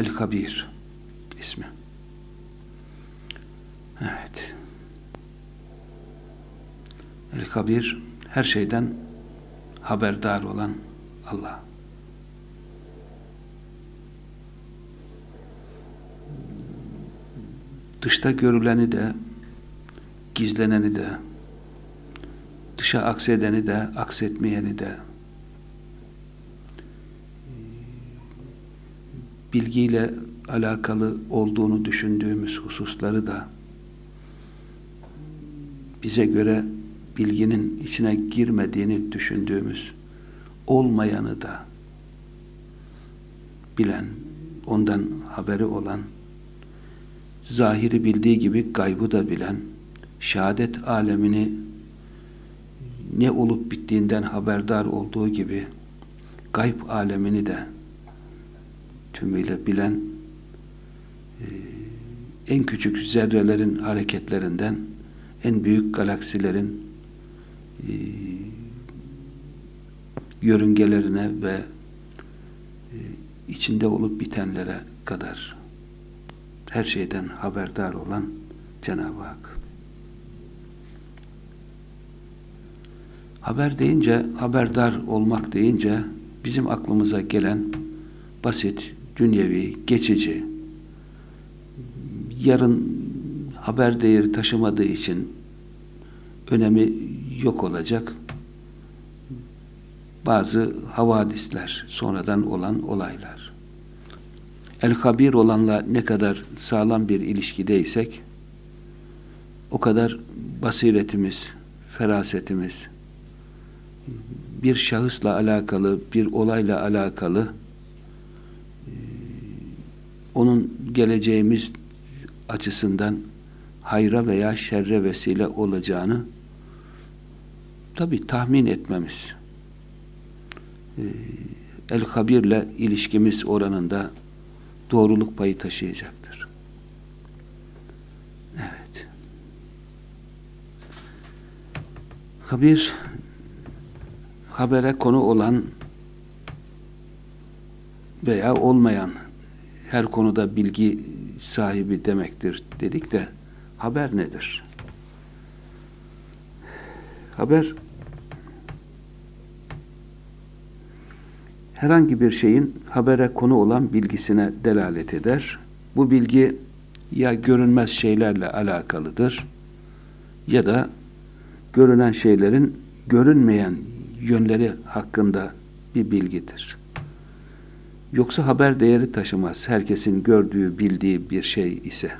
El-Habir ismi. Evet. El-Habir her şeyden haberdar olan Allah. Dışta görüleni de gizleneni de dışa aksedeni de aksetmeyeni de bilgiyle alakalı olduğunu düşündüğümüz hususları da bize göre bilginin içine girmediğini düşündüğümüz olmayanı da bilen, ondan haberi olan, zahiri bildiği gibi gaybı da bilen, şehadet alemini ne olup bittiğinden haberdar olduğu gibi gayb alemini de tümüyle bilen e, en küçük zerrelerin hareketlerinden en büyük galaksilerin e, yörüngelerine ve e, içinde olup bitenlere kadar her şeyden haberdar olan Cenab-ı Hak. Haber deyince, haberdar olmak deyince bizim aklımıza gelen basit, dünyevi, geçici, yarın haber değeri taşımadığı için önemi yok olacak bazı havadisler, sonradan olan olaylar. El-Habir olanla ne kadar sağlam bir ilişkideysek o kadar basiretimiz, ferasetimiz, bir şahısla alakalı, bir olayla alakalı onun geleceğimiz açısından hayra veya şerre vesile olacağını tabi tahmin etmemiz e, el-habirle ilişkimiz oranında doğruluk payı taşıyacaktır. Evet. Habir habere konu olan veya olmayan her konuda bilgi sahibi demektir dedik de haber nedir? Haber herhangi bir şeyin habere konu olan bilgisine delalet eder. Bu bilgi ya görünmez şeylerle alakalıdır ya da görünen şeylerin görünmeyen yönleri hakkında bir bilgidir. Yoksa haber değeri taşımaz. Herkesin gördüğü, bildiği bir şey ise.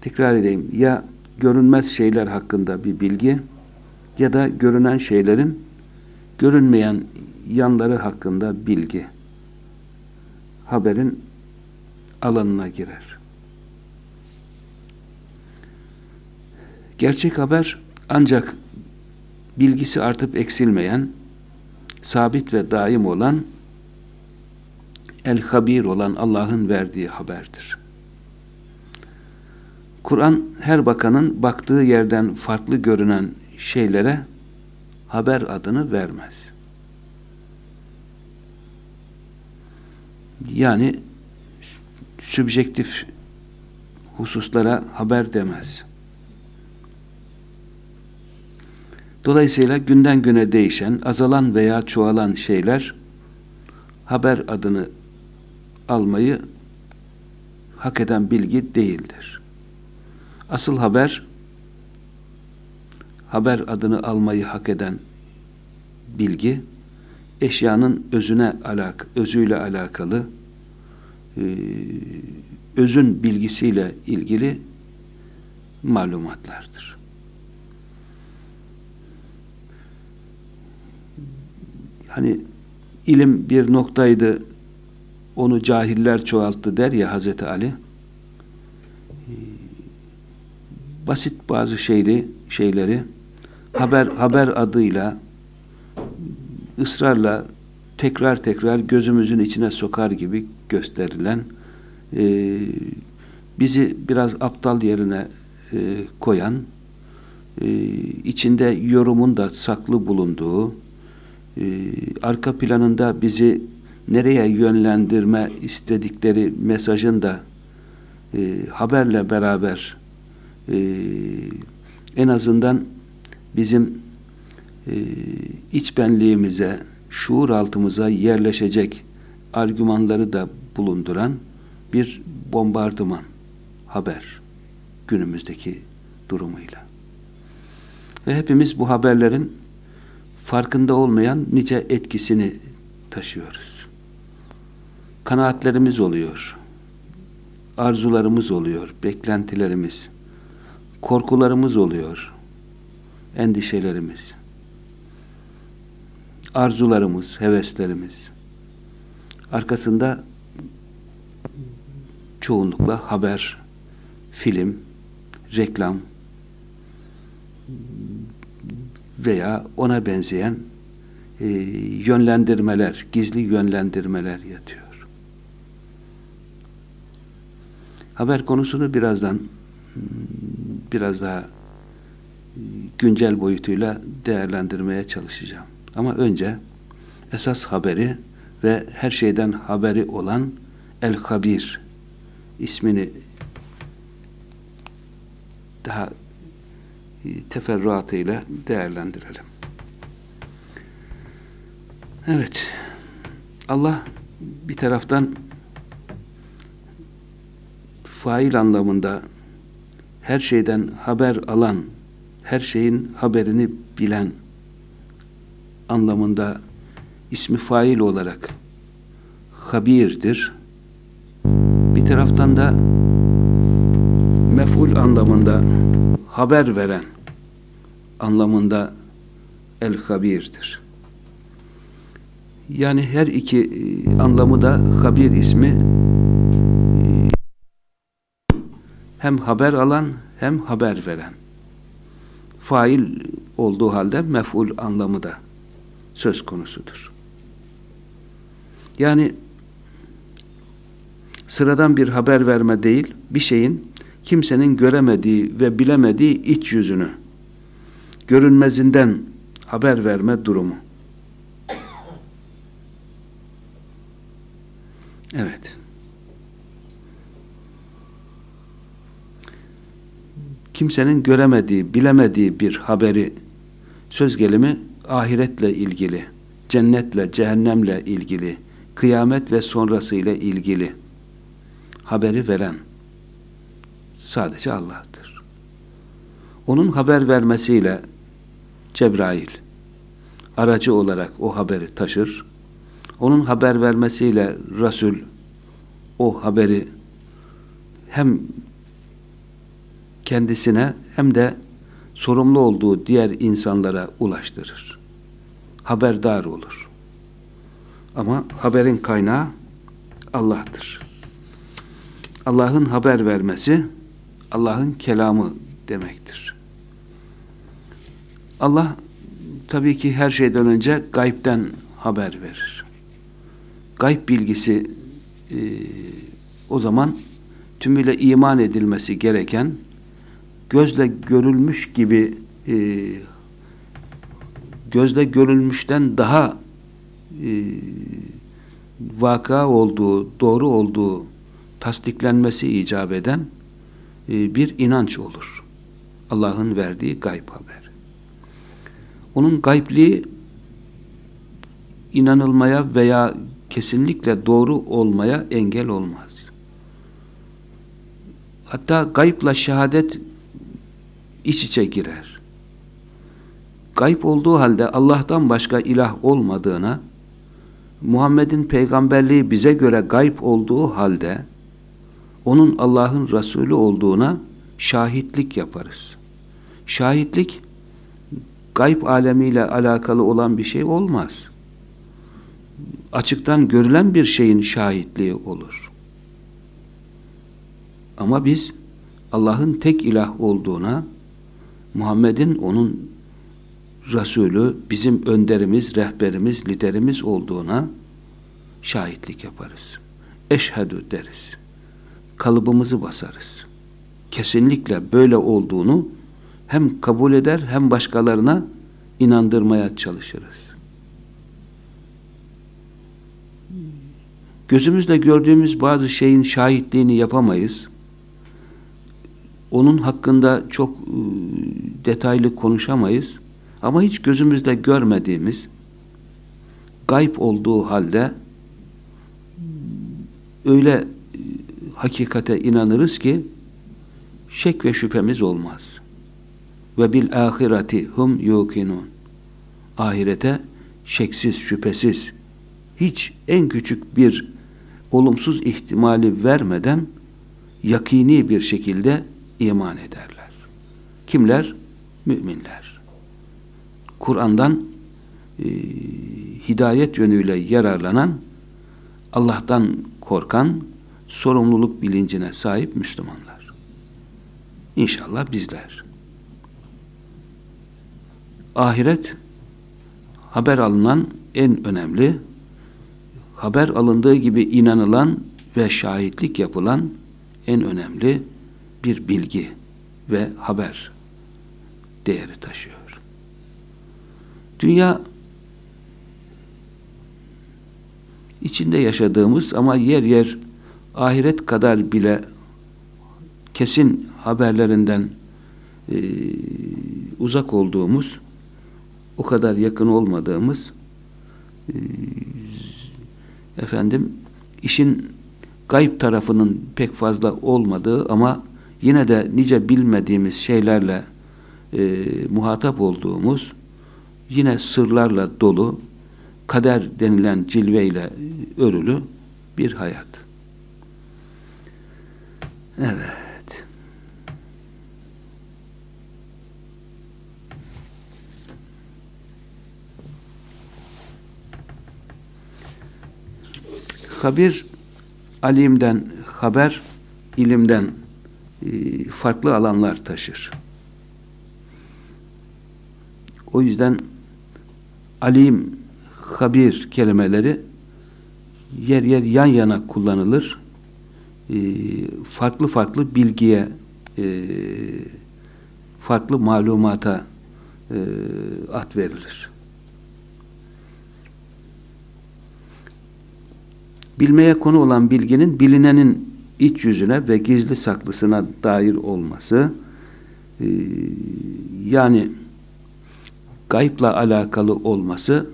Tekrar edeyim. Ya görünmez şeyler hakkında bir bilgi ya da görünen şeylerin görünmeyen yanları hakkında bilgi haberin alanına girer. Gerçek haber ancak bilgisi artıp eksilmeyen, sabit ve daim olan, el-habir olan Allah'ın verdiği haberdir. Kur'an her bakanın baktığı yerden farklı görünen şeylere haber adını vermez. Yani sübjektif hususlara haber demez. Dolayısıyla günden güne değişen, azalan veya çoğalan şeyler haber adını almayı hak eden bilgi değildir. Asıl haber haber adını almayı hak eden bilgi eşyanın özüne alak özüyle alakalı e, özün bilgisiyle ilgili malumatlardır. Hani ilim bir noktaydı onu cahiller çoğalttı der ya Hazreti Ali. Basit bazı şeyleri, şeyleri haber haber adıyla ısrarla tekrar tekrar gözümüzün içine sokar gibi gösterilen e, bizi biraz aptal yerine e, koyan e, içinde yorumun da saklı bulunduğu e, arka planında bizi nereye yönlendirme istedikleri mesajın da e, haberle beraber e, en azından bizim e, iç benliğimize, şuur altımıza yerleşecek argümanları da bulunduran bir bombardıman haber günümüzdeki durumuyla. Ve hepimiz bu haberlerin farkında olmayan nice etkisini taşıyoruz. Kanaatlerimiz oluyor. Arzularımız oluyor, beklentilerimiz, korkularımız oluyor, endişelerimiz, arzularımız, heveslerimiz. Arkasında çoğunlukla haber, film, reklam veya ona benzeyen e, yönlendirmeler, gizli yönlendirmeler yatıyor. Haber konusunu birazdan biraz daha güncel boyutuyla değerlendirmeye çalışacağım. Ama önce esas haberi ve her şeyden haberi olan El-Habir ismini daha teferruatıyla değerlendirelim. Evet. Allah bir taraftan fail anlamında her şeyden haber alan, her şeyin haberini bilen anlamında ismi fail olarak habirdir. Bir taraftan da mef'ul anlamında haber veren anlamında el-habirdir. Yani her iki e, anlamı da habir ismi hem haber alan hem haber veren. Fail olduğu halde mef'ul anlamı da söz konusudur. Yani sıradan bir haber verme değil, bir şeyin kimsenin göremediği ve bilemediği iç yüzünü, görünmezinden haber verme durumu. Evet. Kimsenin göremediği, bilemediği bir haberi söz gelimi ahiretle ilgili, cennetle, cehennemle ilgili, kıyamet ve sonrasıyla ilgili haberi veren sadece Allah'tır. Onun haber vermesiyle Cebrail aracı olarak o haberi taşır. Onun haber vermesiyle Resul o haberi hem kendisine hem de sorumlu olduğu diğer insanlara ulaştırır. Haberdar olur. Ama haberin kaynağı Allah'tır. Allah'ın haber vermesi Allah'ın kelamı demektir. Allah tabii ki her şeyden önce gaybden haber verir. Gayb bilgisi e, o zaman tümüyle iman edilmesi gereken gözle görülmüş gibi e, gözle görülmüşten daha e, vaka olduğu, doğru olduğu tasdiklenmesi icap eden e, bir inanç olur. Allah'ın verdiği gayb haber. Onun gaybliği inanılmaya veya kesinlikle doğru olmaya engel olmaz. Hatta gaypla şehadet iç içe girer. Gayb olduğu halde Allah'tan başka ilah olmadığına, Muhammed'in peygamberliği bize göre gayb olduğu halde, onun Allah'ın Resulü olduğuna şahitlik yaparız. Şahitlik, gayb alemiyle alakalı olan bir şey olmaz. Açıktan görülen bir şeyin şahitliği olur. Ama biz Allah'ın tek ilah olduğuna, Muhammed'in onun Resulü, bizim önderimiz, rehberimiz, liderimiz olduğuna şahitlik yaparız. Eşhedü deriz. Kalıbımızı basarız. Kesinlikle böyle olduğunu hem kabul eder hem başkalarına inandırmaya çalışırız. Gözümüzle gördüğümüz bazı şeyin şahitliğini yapamayız. Onun hakkında çok e, detaylı konuşamayız. Ama hiç gözümüzle görmediğimiz, gayb olduğu halde öyle e, hakikate inanırız ki şek ve şüphemiz olmaz. Ve bil ahireti hum yukinun. Ahirete şeksiz, şüphesiz, hiç en küçük bir olumsuz ihtimali vermeden yakini bir şekilde iman ederler. Kimler? Müminler. Kur'an'dan e, hidayet yönüyle yararlanan, Allah'tan korkan, sorumluluk bilincine sahip Müslümanlar. İnşallah bizler. Ahiret haber alınan en önemli, haber alındığı gibi inanılan ve şahitlik yapılan en önemli bir bilgi ve haber değeri taşıyor. Dünya içinde yaşadığımız ama yer yer ahiret kadar bile kesin haberlerinden e, uzak olduğumuz, o kadar yakın olmadığımız e, efendim işin gayb tarafının pek fazla olmadığı ama yine de nice bilmediğimiz şeylerle e, muhatap olduğumuz yine sırlarla dolu kader denilen cilveyle örülü bir hayat. Evet. Habir alimden haber ilimden farklı alanlar taşır. O yüzden alim, habir kelimeleri yer yer yan yana kullanılır. E, farklı farklı bilgiye, e, farklı malumata e, at verilir. Bilmeye konu olan bilginin bilinenin iç yüzüne ve gizli saklısına dair olması, e, yani gaypla alakalı olması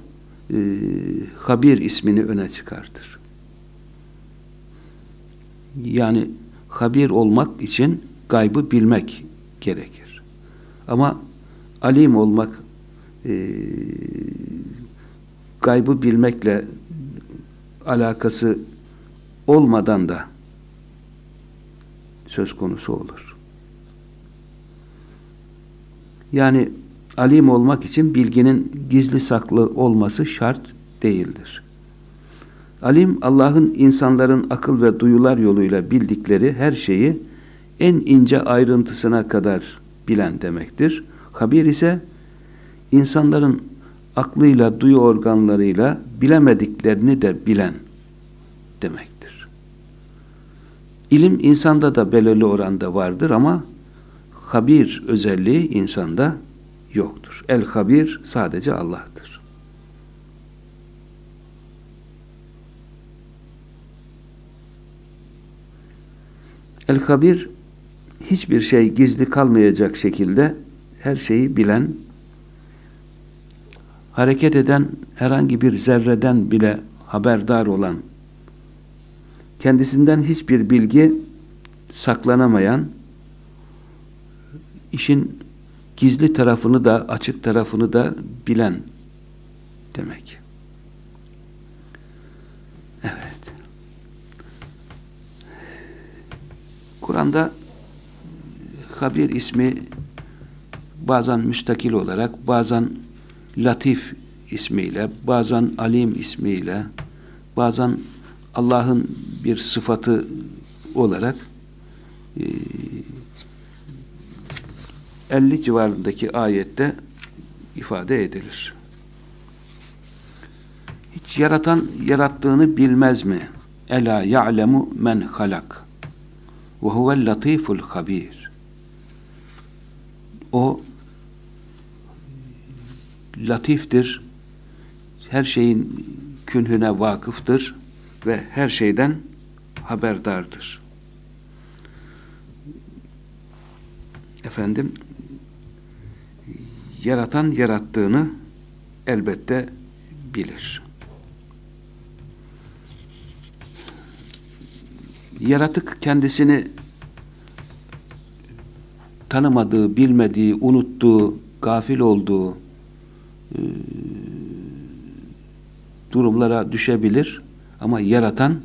e, habir ismini öne çıkartır. Yani habir olmak için gaybı bilmek gerekir. Ama alim olmak e, gaybı bilmekle alakası olmadan da söz konusu olur. Yani alim olmak için bilginin gizli saklı olması şart değildir. Alim, Allah'ın insanların akıl ve duyular yoluyla bildikleri her şeyi en ince ayrıntısına kadar bilen demektir. Habir ise insanların aklıyla, duyu organlarıyla bilemediklerini de bilen demektir. İlim insanda da belirli oranda vardır ama habir özelliği insanda yoktur. El-Habir sadece Allah'tır. El-Habir hiçbir şey gizli kalmayacak şekilde her şeyi bilen, hareket eden herhangi bir zerreden bile haberdar olan, kendisinden hiçbir bilgi saklanamayan, işin gizli tarafını da açık tarafını da bilen demek. Evet. Kur'an'da Habir ismi bazen müstakil olarak, bazen Latif ismiyle, bazen Alim ismiyle, bazen Allah'ın bir sıfatı olarak e, 50 civarındaki ayette ifade edilir. Hiç yaratan yarattığını bilmez mi? Ela ya'lemu men halak ve huvel latiful habir. O latiftir. Her şeyin künhüne vakıftır. Ve her şeyden haberdardır. Efendim yaratan yarattığını elbette bilir. Yaratık kendisini tanımadığı, bilmediği, unuttuğu, gafil olduğu e, durumlara düşebilir ama yaratan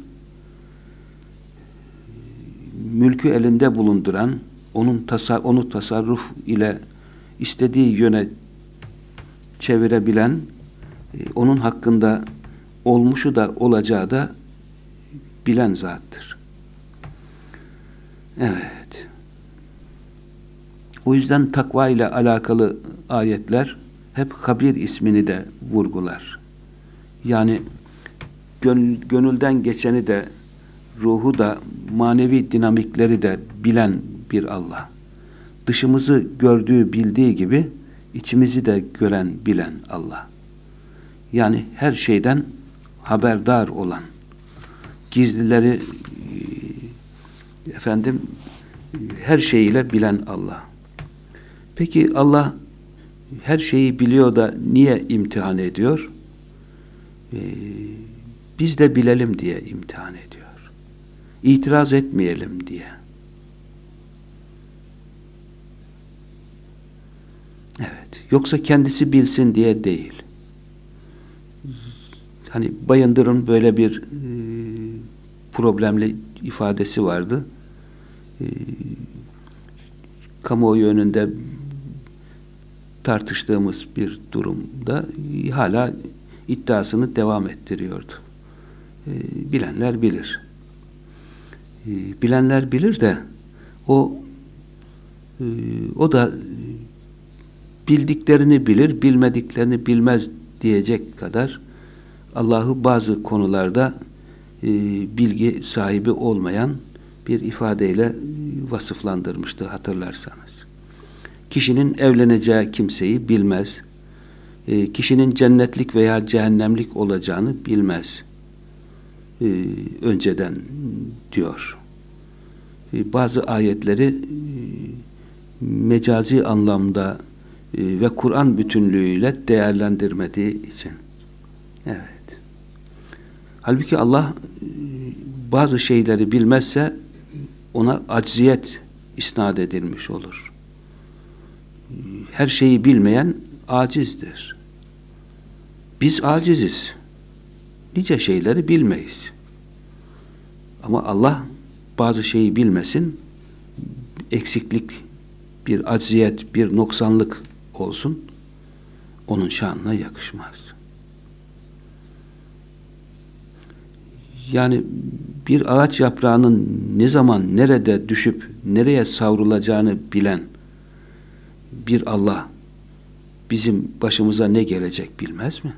mülkü elinde bulunduran onun tasar onu tasarruf ile istediği yöne çevirebilen e, onun hakkında olmuşu da olacağı da bilen zattır. Evet. O yüzden takva ile alakalı ayetler hep Habir ismini de vurgular. Yani gönül, gönülden geçeni de ruhu da manevi dinamikleri de bilen bir Allah. Dışımızı gördüğü, bildiği gibi içimizi de gören, bilen Allah. Yani her şeyden haberdar olan, gizlileri efendim her şeyiyle bilen Allah. Peki Allah her şeyi biliyor da niye imtihan ediyor? Ee, biz de bilelim diye imtihan ediyor. İtiraz etmeyelim diye. Evet. Yoksa kendisi bilsin diye değil. Hani Bayındır'ın böyle bir e, problemli ifadesi vardı. E, kamuoyu önünde tartıştığımız bir durumda hala iddiasını devam ettiriyordu. E, bilenler bilir. E, bilenler bilir de o e, o da bildiklerini bilir, bilmediklerini bilmez diyecek kadar Allah'ı bazı konularda e, bilgi sahibi olmayan bir ifadeyle vasıflandırmıştı hatırlarsanız. Kişinin evleneceği kimseyi bilmez. E, kişinin cennetlik veya cehennemlik olacağını bilmez. E, önceden diyor. E, bazı ayetleri e, mecazi anlamda e, ve Kur'an bütünlüğüyle değerlendirmediği için. Evet. Halbuki Allah e, bazı şeyleri bilmezse ona acziyet isnat edilmiş olur. Her şeyi bilmeyen acizdir. Biz aciziz. Nice şeyleri bilmeyiz. Ama Allah bazı şeyi bilmesin, eksiklik, bir acziyet, bir noksanlık olsun, onun şanına yakışmaz. Yani bir ağaç yaprağının ne zaman, nerede düşüp nereye savrulacağını bilen bir Allah bizim başımıza ne gelecek bilmez mi?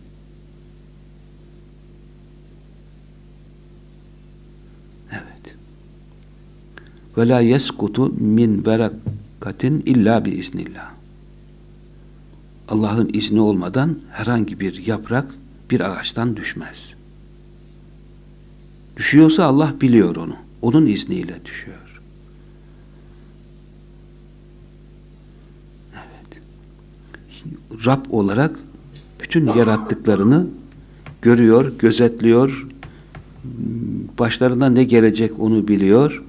Evet. Ve la yeskutu min verakatin illa bi iznillah. Allah'ın izni olmadan herhangi bir yaprak bir ağaçtan düşmez. Düşüyorsa Allah biliyor onu. Onun izniyle düşüyor. Evet. Rab olarak bütün yarattıklarını görüyor, gözetliyor, başlarına ne gelecek onu biliyor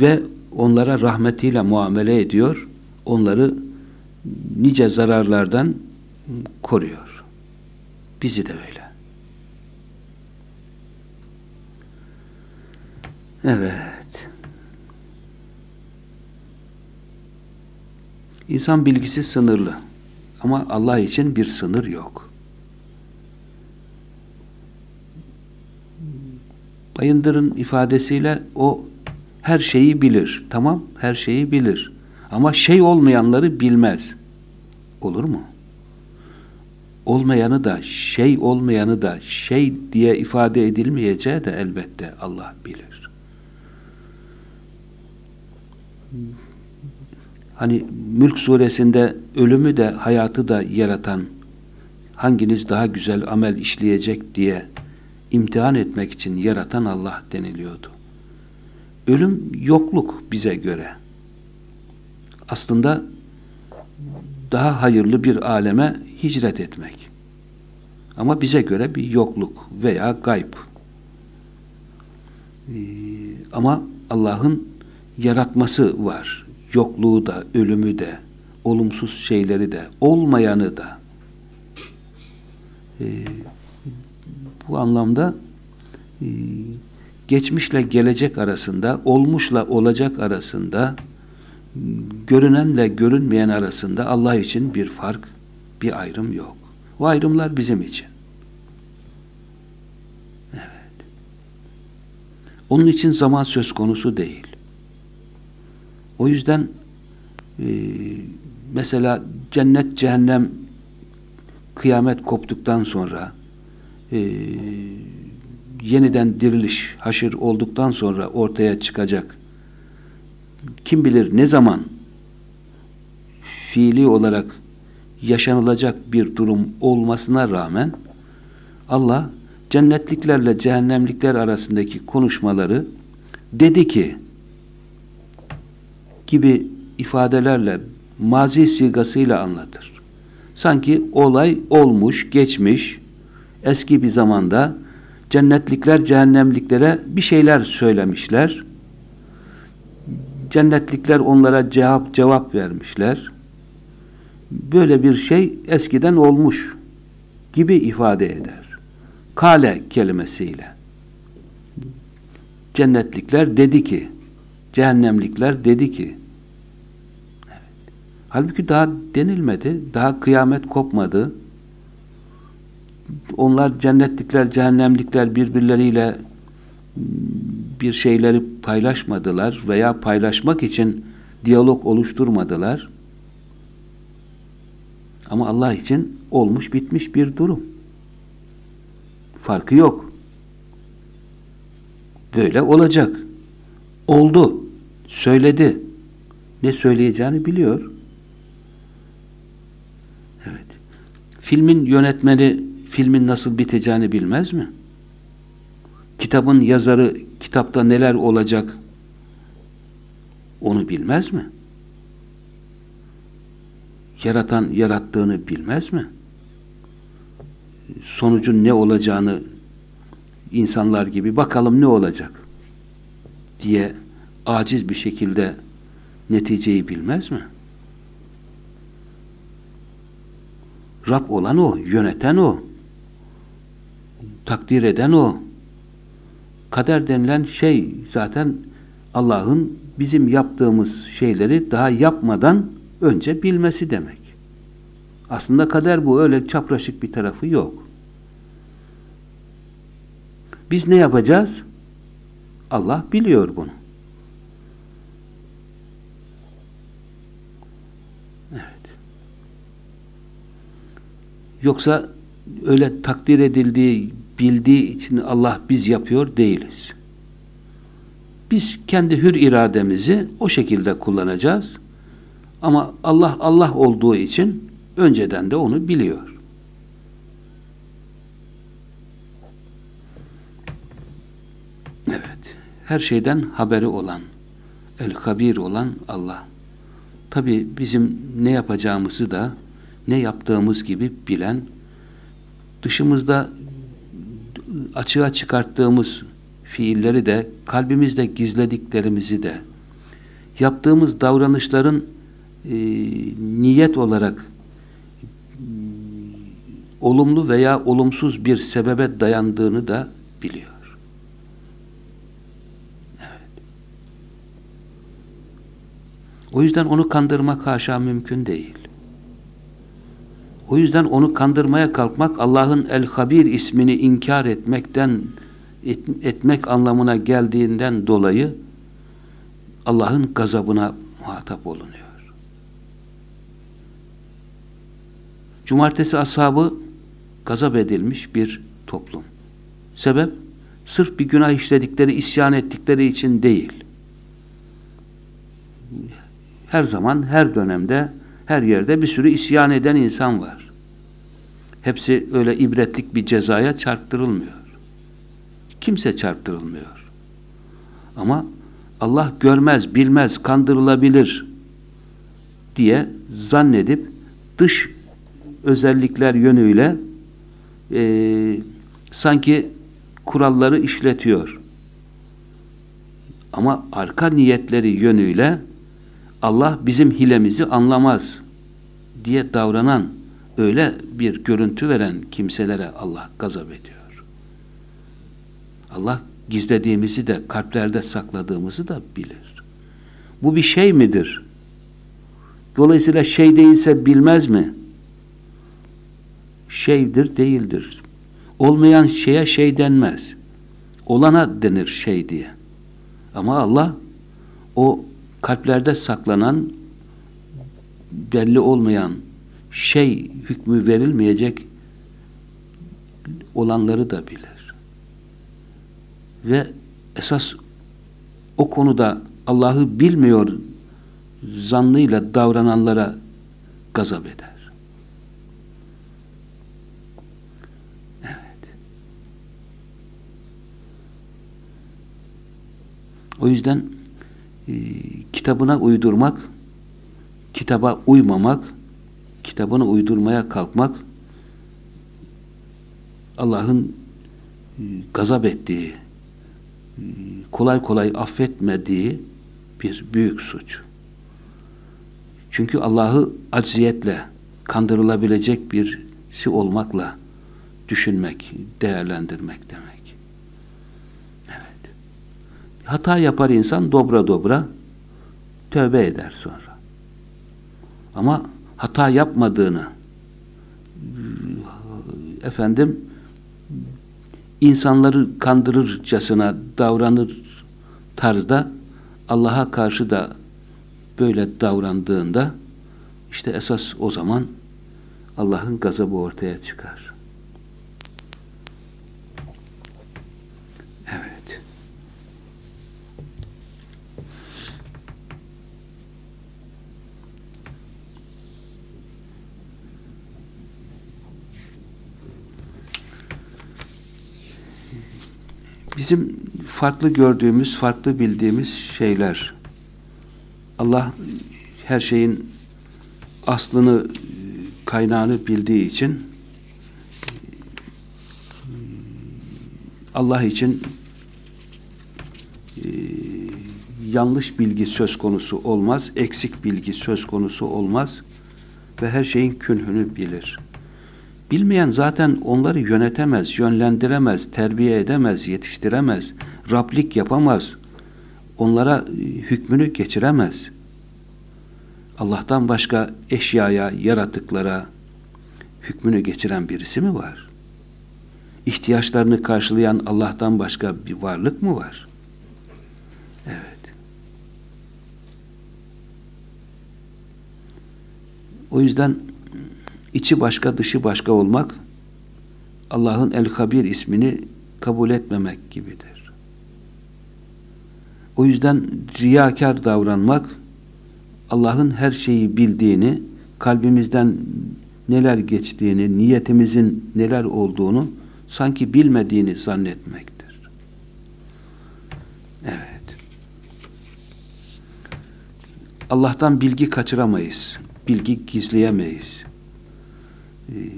ve onlara rahmetiyle muamele ediyor. Onları nice zararlardan koruyor. Bizi de öyle. Evet. İnsan bilgisi sınırlı. Ama Allah için bir sınır yok. Bayındır'ın ifadesiyle o her şeyi bilir. Tamam, her şeyi bilir. Ama şey olmayanları bilmez. Olur mu? Olmayanı da, şey olmayanı da şey diye ifade edilmeyeceği de elbette Allah bilir. Hani Mülk suresinde ölümü de hayatı da yaratan hanginiz daha güzel amel işleyecek diye imtihan etmek için yaratan Allah deniliyordu. Ölüm yokluk bize göre. Aslında daha hayırlı bir aleme hicret etmek. Ama bize göre bir yokluk veya gayb. Ee, ama Allah'ın yaratması var. Yokluğu da, ölümü de, olumsuz şeyleri de, olmayanı da. Ee, bu anlamda e, geçmişle gelecek arasında, olmuşla olacak arasında, görünenle görünmeyen arasında Allah için bir fark, bir ayrım yok. O ayrımlar bizim için. Evet. Onun için zaman söz konusu değil. O yüzden e, mesela cennet, cehennem kıyamet koptuktan sonra e, yeniden diriliş, haşır olduktan sonra ortaya çıkacak. Kim bilir ne zaman fiili olarak yaşanılacak bir durum olmasına rağmen Allah cennetliklerle cehennemlikler arasındaki konuşmaları dedi ki gibi ifadelerle mazi sigasıyla anlatır. Sanki olay olmuş, geçmiş, eski bir zamanda cennetlikler cehennemliklere bir şeyler söylemişler. Cennetlikler onlara cevap cevap vermişler. Böyle bir şey eskiden olmuş gibi ifade eder. Kale kelimesiyle. Cennetlikler dedi ki, cehennemlikler dedi ki. Evet. Halbuki daha denilmedi, daha kıyamet kopmadı onlar cennetlikler, cehennemlikler birbirleriyle bir şeyleri paylaşmadılar veya paylaşmak için diyalog oluşturmadılar. Ama Allah için olmuş bitmiş bir durum. Farkı yok. Böyle olacak. Oldu. Söyledi. Ne söyleyeceğini biliyor. Evet. Filmin yönetmeni filmin nasıl biteceğini bilmez mi? Kitabın yazarı kitapta neler olacak onu bilmez mi? Yaratan yarattığını bilmez mi? Sonucun ne olacağını insanlar gibi bakalım ne olacak diye aciz bir şekilde neticeyi bilmez mi? Rab olan o, yöneten o takdir eden o. Kader denilen şey zaten Allah'ın bizim yaptığımız şeyleri daha yapmadan önce bilmesi demek. Aslında kader bu. Öyle çapraşık bir tarafı yok. Biz ne yapacağız? Allah biliyor bunu. Evet. Yoksa öyle takdir edildiği bildiği için Allah biz yapıyor değiliz. Biz kendi hür irademizi o şekilde kullanacağız. Ama Allah Allah olduğu için önceden de onu biliyor. Evet. Her şeyden haberi olan, el-habir olan Allah. Tabi bizim ne yapacağımızı da ne yaptığımız gibi bilen, dışımızda açığa çıkarttığımız fiilleri de, kalbimizde gizlediklerimizi de, yaptığımız davranışların e, niyet olarak e, olumlu veya olumsuz bir sebebe dayandığını da biliyor. Evet. O yüzden onu kandırmak haşa mümkün değil. O yüzden onu kandırmaya kalkmak Allah'ın El-Habir ismini inkar etmekten et, etmek anlamına geldiğinden dolayı Allah'ın gazabına muhatap olunuyor. Cumartesi ashabı gazap edilmiş bir toplum. Sebep? Sırf bir günah işledikleri, isyan ettikleri için değil. Her zaman, her dönemde, her yerde bir sürü isyan eden insan var. Hepsi öyle ibretlik bir cezaya çarptırılmıyor. Kimse çarptırılmıyor. Ama Allah görmez, bilmez, kandırılabilir diye zannedip dış özellikler yönüyle e, sanki kuralları işletiyor. Ama arka niyetleri yönüyle Allah bizim hilemizi anlamaz diye davranan öyle bir görüntü veren kimselere Allah gazap ediyor. Allah gizlediğimizi de kalplerde sakladığımızı da bilir. Bu bir şey midir? Dolayısıyla şey değilse bilmez mi? Şeydir, değildir. Olmayan şeye şey denmez. Olana denir şey diye. Ama Allah o kalplerde saklanan belli olmayan şey hükmü verilmeyecek olanları da bilir. Ve esas o konuda Allah'ı bilmiyor zannıyla davrananlara gazap eder. Evet. O yüzden e, kitabına uydurmak, kitaba uymamak, kitabını uydurmaya kalkmak Allah'ın e, gazap ettiği, e, kolay kolay affetmediği bir büyük suç. Çünkü Allah'ı acziyetle, kandırılabilecek birisi olmakla düşünmek, değerlendirmek demek. Evet. Hata yapar insan dobra dobra tövbe eder sonra. Ama hata yapmadığını efendim insanları kandırırcasına davranır tarzda Allah'a karşı da böyle davrandığında işte esas o zaman Allah'ın gazabı ortaya çıkar. Evet. Bizim farklı gördüğümüz, farklı bildiğimiz şeyler Allah her şeyin aslını, kaynağını bildiği için Allah için e, yanlış bilgi söz konusu olmaz, eksik bilgi söz konusu olmaz ve her şeyin künhünü bilir. Bilmeyen zaten onları yönetemez, yönlendiremez, terbiye edemez, yetiştiremez, Rablik yapamaz, onlara e, hükmünü geçiremez. Allah'tan başka eşyaya, yaratıklara hükmünü geçiren birisi mi var? İhtiyaçlarını karşılayan Allah'tan başka bir varlık mı var? Evet. O yüzden içi başka, dışı başka olmak Allah'ın El-Habir ismini kabul etmemek gibidir. O yüzden riyakar davranmak Allah'ın her şeyi bildiğini, kalbimizden neler geçtiğini, niyetimizin neler olduğunu sanki bilmediğini zannetmektir. Evet. Allah'tan bilgi kaçıramayız. Bilgi gizleyemeyiz. Ee,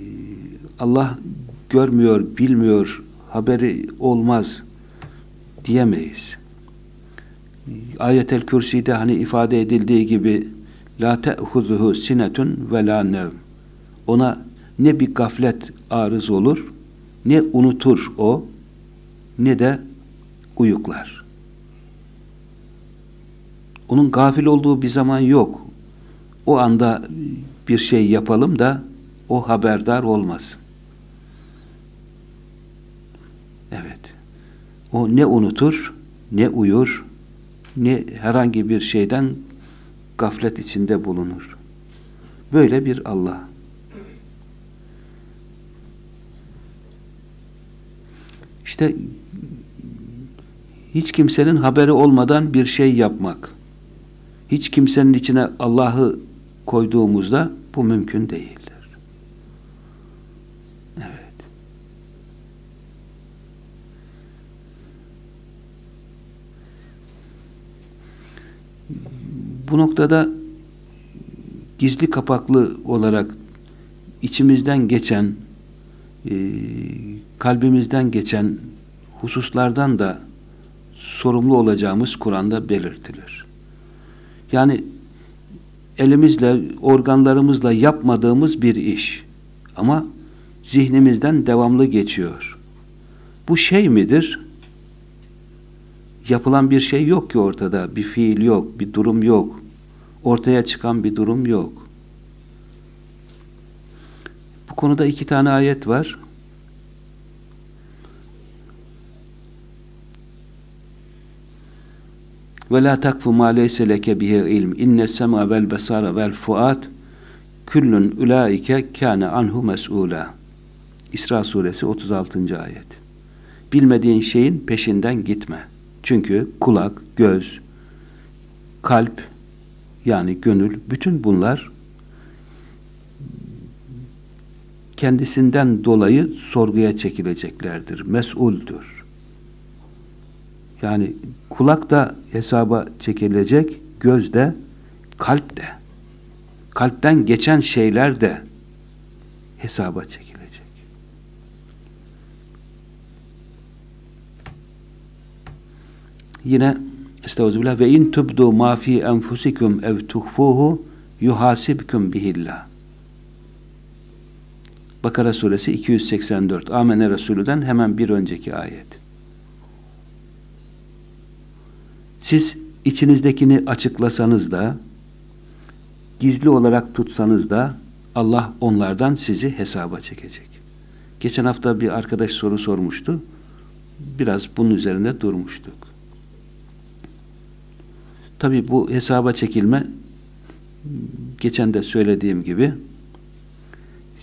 Allah görmüyor, bilmiyor, haberi olmaz diyemeyiz. Ayetel Kürsi'de hani ifade edildiği gibi la te'huzuhu sinetun ve la nevm. Ona ne bir gaflet arız olur, ne unutur o, ne de uyuklar. Onun gafil olduğu bir zaman yok. O anda bir şey yapalım da o haberdar olmaz. Evet. O ne unutur, ne uyur, ne herhangi bir şeyden gaflet içinde bulunur. Böyle bir Allah. İşte hiç kimsenin haberi olmadan bir şey yapmak. Hiç kimsenin içine Allah'ı koyduğumuzda bu mümkün değildir. Evet. Bu noktada gizli kapaklı olarak içimizden geçen e, kalbimizden geçen hususlardan da sorumlu olacağımız Kur'an'da belirtilir. Yani elimizle, organlarımızla yapmadığımız bir iş ama zihnimizden devamlı geçiyor. Bu şey midir? Yapılan bir şey yok ki ortada, bir fiil yok, bir durum yok. Ortaya çıkan bir durum yok. Bu konuda iki tane ayet var. Ve la takfu ma leyse leke bihi ilm. İnne sema vel besara vel fuat küllün ulaike kâne anhu mes'ûlâ. İsra suresi 36. ayet. Bilmediğin şeyin peşinden gitme. Çünkü kulak, göz, kalp yani gönül bütün bunlar kendisinden dolayı sorguya çekileceklerdir. Mes'uldür. Yani kulak da hesaba çekilecek, göz de, kalp de. Kalpten geçen şeyler de hesaba çekilecek. Yine Estağfirullah ve in tubdu ma fi enfusikum ev tuhfuhu yuhasibkum bihillah. Bakara suresi 284. Amene Resulü'den hemen bir önceki ayet. Siz içinizdekini açıklasanız da gizli olarak tutsanız da Allah onlardan sizi hesaba çekecek. Geçen hafta bir arkadaş soru sormuştu. Biraz bunun üzerinde durmuştuk. Tabi bu hesaba çekilme geçen de söylediğim gibi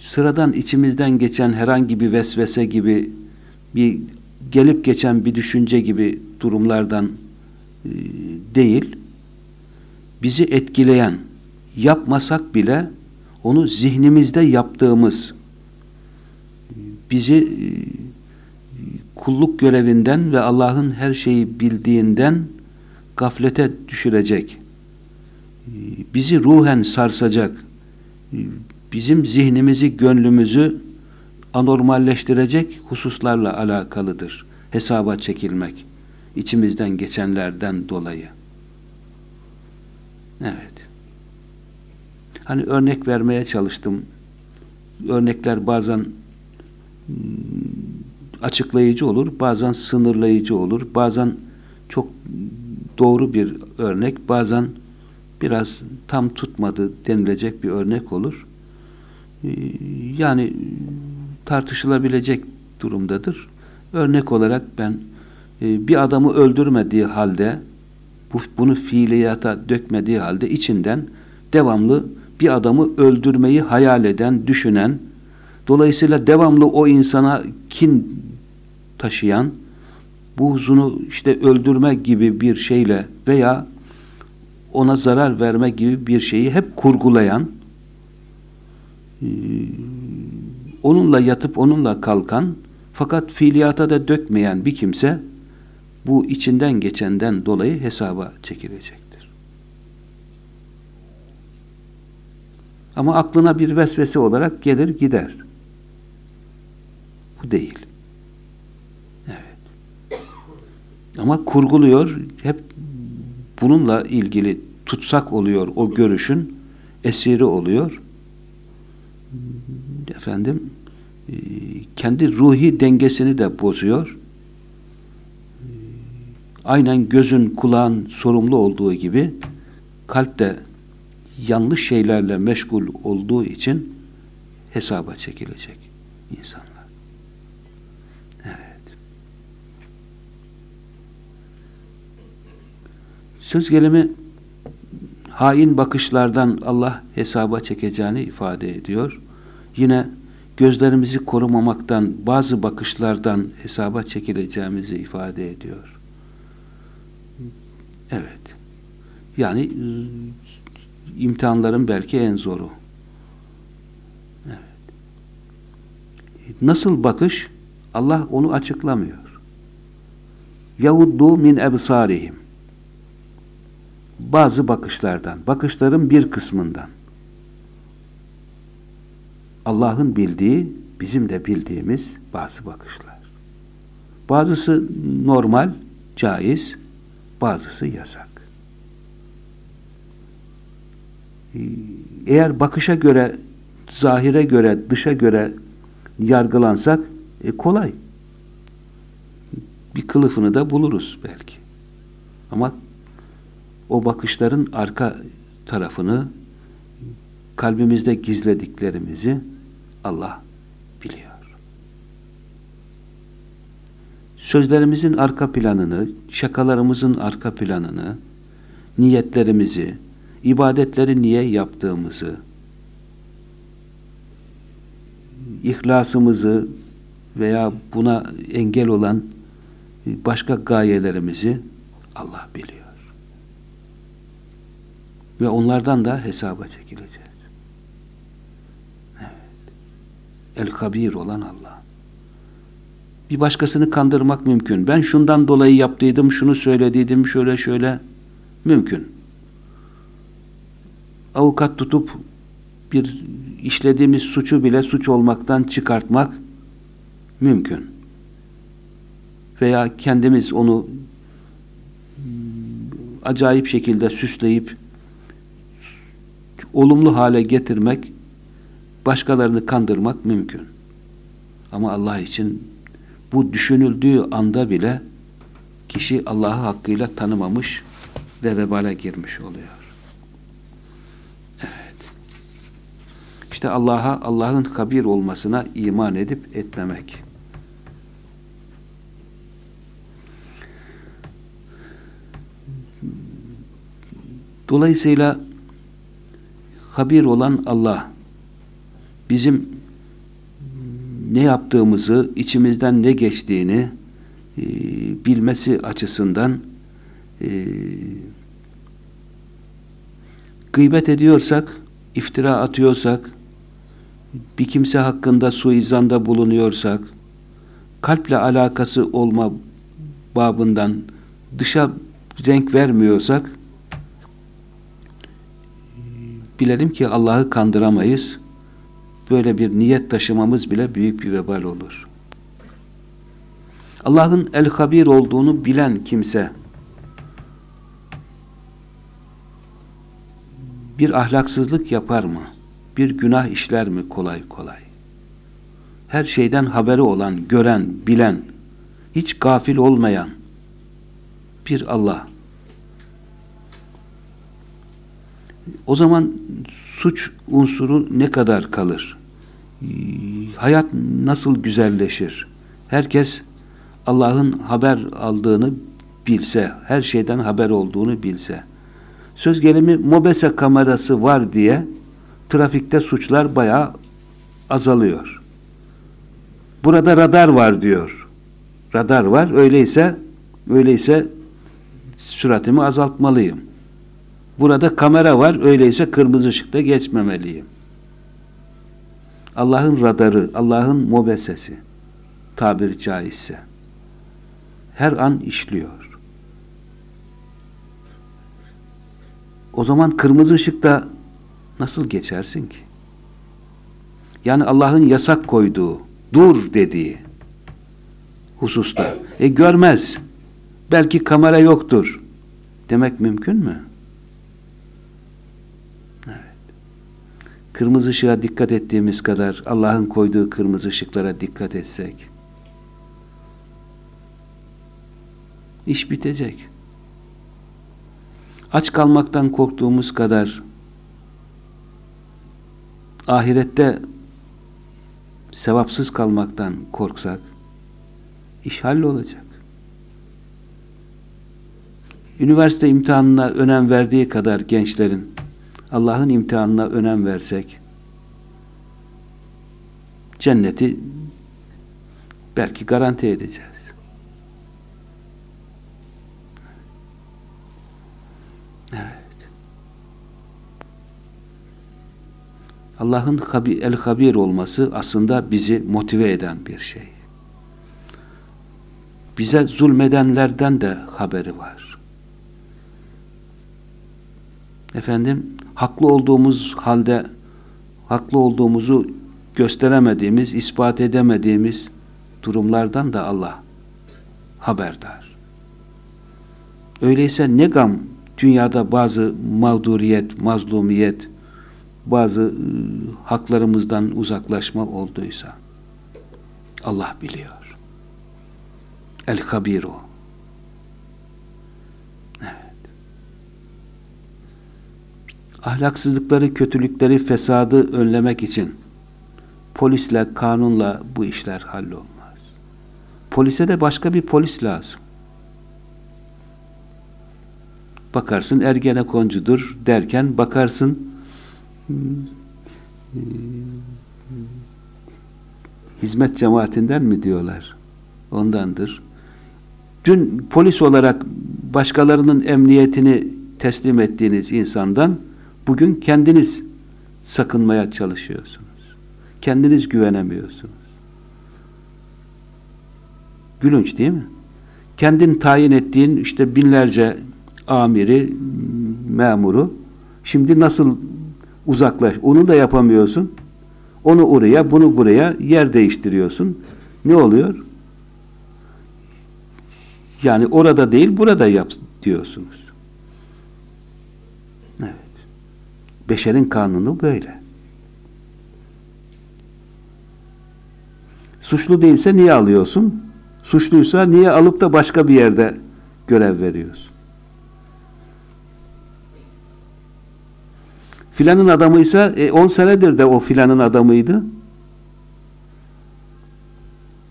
sıradan içimizden geçen herhangi bir vesvese gibi bir gelip geçen bir düşünce gibi durumlardan e, değil bizi etkileyen yapmasak bile onu zihnimizde yaptığımız bizi e, kulluk görevinden ve Allah'ın her şeyi bildiğinden gaflete düşürecek, bizi ruhen sarsacak, bizim zihnimizi, gönlümüzü anormalleştirecek hususlarla alakalıdır. Hesaba çekilmek, içimizden geçenlerden dolayı. Evet. Hani örnek vermeye çalıştım. Örnekler bazen hmm, açıklayıcı olur, bazen sınırlayıcı olur, bazen çok doğru bir örnek, bazen biraz tam tutmadı denilecek bir örnek olur. Ee, yani tartışılabilecek durumdadır. Örnek olarak ben e, bir adamı öldürmediği halde bunu fiiliyata dökmediği halde içinden devamlı bir adamı öldürmeyi hayal eden, düşünen, dolayısıyla devamlı o insana kin taşıyan, buğzunu işte öldürme gibi bir şeyle veya ona zarar verme gibi bir şeyi hep kurgulayan onunla yatıp onunla kalkan fakat fiiliyata da dökmeyen bir kimse bu içinden geçenden dolayı hesaba çekilecektir. Ama aklına bir vesvese olarak gelir gider. Bu değil. Ama kurguluyor, hep bununla ilgili tutsak oluyor o görüşün, esiri oluyor. Efendim, e, kendi ruhi dengesini de bozuyor. Aynen gözün, kulağın sorumlu olduğu gibi kalp de yanlış şeylerle meşgul olduğu için hesaba çekilecek insan. Söz gelimi hain bakışlardan Allah hesaba çekeceğini ifade ediyor. Yine gözlerimizi korumamaktan, bazı bakışlardan hesaba çekileceğimizi ifade ediyor. Evet. Yani imtihanların belki en zoru. Evet. Nasıl bakış? Allah onu açıklamıyor. Yahuddu min ebsarihim bazı bakışlardan, bakışların bir kısmından Allah'ın bildiği, bizim de bildiğimiz bazı bakışlar. Bazısı normal, caiz, bazısı yasak. Eğer bakışa göre, zahire göre, dışa göre yargılansak e, kolay. Bir kılıfını da buluruz belki. Ama o bakışların arka tarafını kalbimizde gizlediklerimizi Allah biliyor. Sözlerimizin arka planını, şakalarımızın arka planını, niyetlerimizi, ibadetleri niye yaptığımızı, ihlasımızı veya buna engel olan başka gayelerimizi Allah biliyor. Ve onlardan da hesaba çekileceğiz. Evet. El-Kabir olan Allah. Bir başkasını kandırmak mümkün. Ben şundan dolayı yaptıydım, şunu söylediydim, şöyle şöyle mümkün. Avukat tutup bir işlediğimiz suçu bile suç olmaktan çıkartmak mümkün. Veya kendimiz onu acayip şekilde süsleyip olumlu hale getirmek, başkalarını kandırmak mümkün. Ama Allah için bu düşünüldüğü anda bile kişi Allah'ı hakkıyla tanımamış ve vebale girmiş oluyor. Evet. İşte Allah'a, Allah'ın kabir olmasına iman edip etmemek. Dolayısıyla habir olan Allah. Bizim ne yaptığımızı, içimizden ne geçtiğini e, bilmesi açısından e, gıybet ediyorsak, iftira atıyorsak, bir kimse hakkında suizanda bulunuyorsak, kalple alakası olma babından dışa renk vermiyorsak, bilelim ki Allah'ı kandıramayız. Böyle bir niyet taşımamız bile büyük bir vebal olur. Allah'ın el-habir olduğunu bilen kimse bir ahlaksızlık yapar mı? Bir günah işler mi kolay kolay? Her şeyden haberi olan, gören, bilen, hiç gafil olmayan bir Allah O zaman suç unsuru ne kadar kalır? Hayat nasıl güzelleşir? Herkes Allah'ın haber aldığını bilse, her şeyden haber olduğunu bilse. Söz gelimi mobese kamerası var diye trafikte suçlar bayağı azalıyor. Burada radar var diyor. Radar var. Öyleyse öyleyse süratimi azaltmalıyım. Burada kamera var, öyleyse kırmızı ışıkta geçmemeliyim. Allah'ın radarı, Allah'ın mobesesi tabiri caizse her an işliyor. O zaman kırmızı ışıkta nasıl geçersin ki? Yani Allah'ın yasak koyduğu, dur dediği hususta. E görmez. Belki kamera yoktur. Demek mümkün mü? Kırmızı ışığa dikkat ettiğimiz kadar Allah'ın koyduğu kırmızı ışıklara dikkat etsek iş bitecek. Aç kalmaktan korktuğumuz kadar ahirette sevapsız kalmaktan korksak iş hallolacak. Üniversite imtihanına önem verdiği kadar gençlerin Allah'ın imtihanına önem versek cenneti belki garanti edeceğiz. Evet. Allah'ın el-habir olması aslında bizi motive eden bir şey. Bize zulmedenlerden de haberi var. efendim haklı olduğumuz halde haklı olduğumuzu gösteremediğimiz, ispat edemediğimiz durumlardan da Allah haberdar. Öyleyse ne gam dünyada bazı mağduriyet, mazlumiyet, bazı ıı, haklarımızdan uzaklaşma olduysa Allah biliyor. El-Habir o. Evet. Ahlaksızlıkları, kötülükleri, fesadı önlemek için polisle, kanunla bu işler hallolmaz. Polise de başka bir polis lazım. Bakarsın ergenekoncudur derken bakarsın hizmet cemaatinden mi diyorlar? Ondandır. Dün polis olarak başkalarının emniyetini teslim ettiğiniz insandan bugün kendiniz sakınmaya çalışıyorsunuz. Kendiniz güvenemiyorsunuz. Gülünç değil mi? Kendin tayin ettiğin işte binlerce amiri, memuru şimdi nasıl uzaklaş? Onu da yapamıyorsun. Onu oraya, bunu buraya yer değiştiriyorsun. Ne oluyor? Yani orada değil, burada yap diyorsunuz. Evet. Beşerin kanunu böyle. Suçlu değilse niye alıyorsun? Suçluysa niye alıp da başka bir yerde görev veriyorsun? Filanın adamıysa 10 e, senedir de o filanın adamıydı.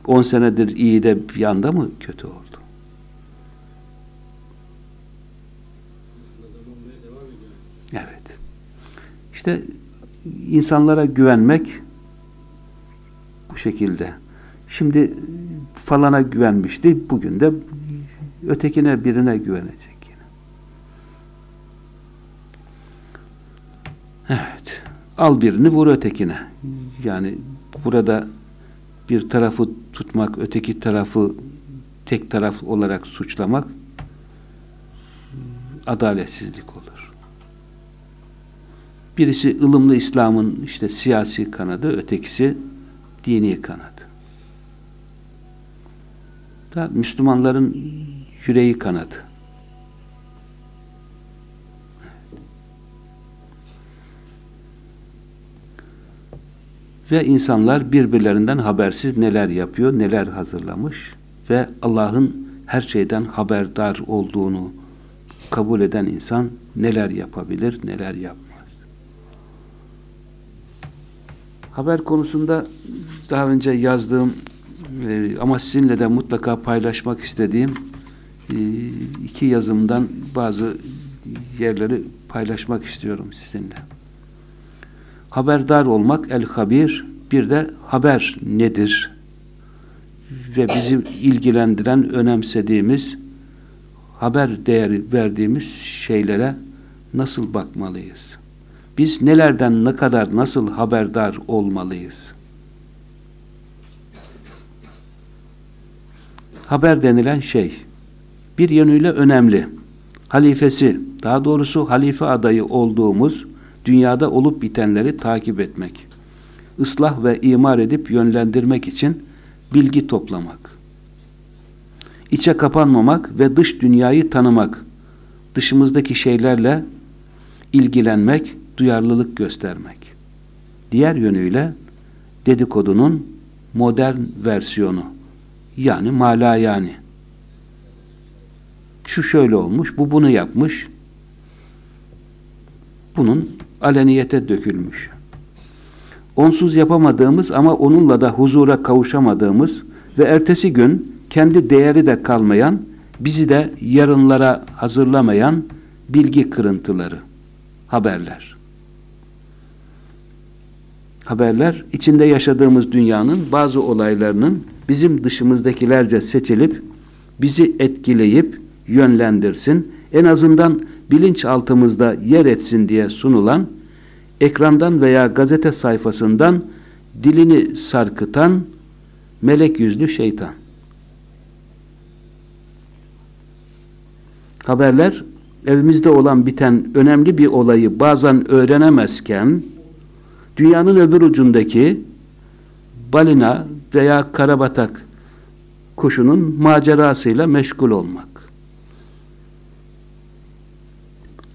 10 senedir iyi de bir anda mı kötü oldu? Evet. İşte insanlara güvenmek bu şekilde. Şimdi falana güvenmişti. Bugün de ötekine birine güvenecek yine. Evet. Al birini vur ötekine. Yani burada bir tarafı tutmak, öteki tarafı tek taraf olarak suçlamak adaletsizlik olur. Birisi ılımlı İslam'ın işte siyasi kanadı, ötekisi dini kanadı da Müslümanların yüreği kanadı. Ve insanlar birbirlerinden habersiz neler yapıyor, neler hazırlamış ve Allah'ın her şeyden haberdar olduğunu kabul eden insan neler yapabilir, neler yapmaz. Haber konusunda daha önce yazdığım e, ama sizinle de mutlaka paylaşmak istediğim e, iki yazımdan bazı yerleri paylaşmak istiyorum sizinle. Haberdar olmak el-habir, bir de haber nedir? Ve bizi ilgilendiren, önemsediğimiz, haber değeri verdiğimiz şeylere nasıl bakmalıyız? Biz nelerden ne kadar nasıl haberdar olmalıyız? haber denilen şey bir yönüyle önemli. Halifesi, daha doğrusu halife adayı olduğumuz dünyada olup bitenleri takip etmek. ıslah ve imar edip yönlendirmek için bilgi toplamak. İçe kapanmamak ve dış dünyayı tanımak. Dışımızdaki şeylerle ilgilenmek, duyarlılık göstermek. Diğer yönüyle dedikodunun modern versiyonu. Yani mala yani. Şu şöyle olmuş, bu bunu yapmış. Bunun aleniyete dökülmüş. Onsuz yapamadığımız ama onunla da huzura kavuşamadığımız ve ertesi gün kendi değeri de kalmayan, bizi de yarınlara hazırlamayan bilgi kırıntıları, haberler. Haberler, içinde yaşadığımız dünyanın bazı olaylarının bizim dışımızdakilerce seçilip bizi etkileyip yönlendirsin, en azından bilinçaltımızda yer etsin diye sunulan ekrandan veya gazete sayfasından dilini sarkıtan melek yüzlü şeytan. Haberler evimizde olan biten önemli bir olayı bazen öğrenemezken dünyanın öbür ucundaki balina veya karabatak kuşunun macerasıyla meşgul olmak.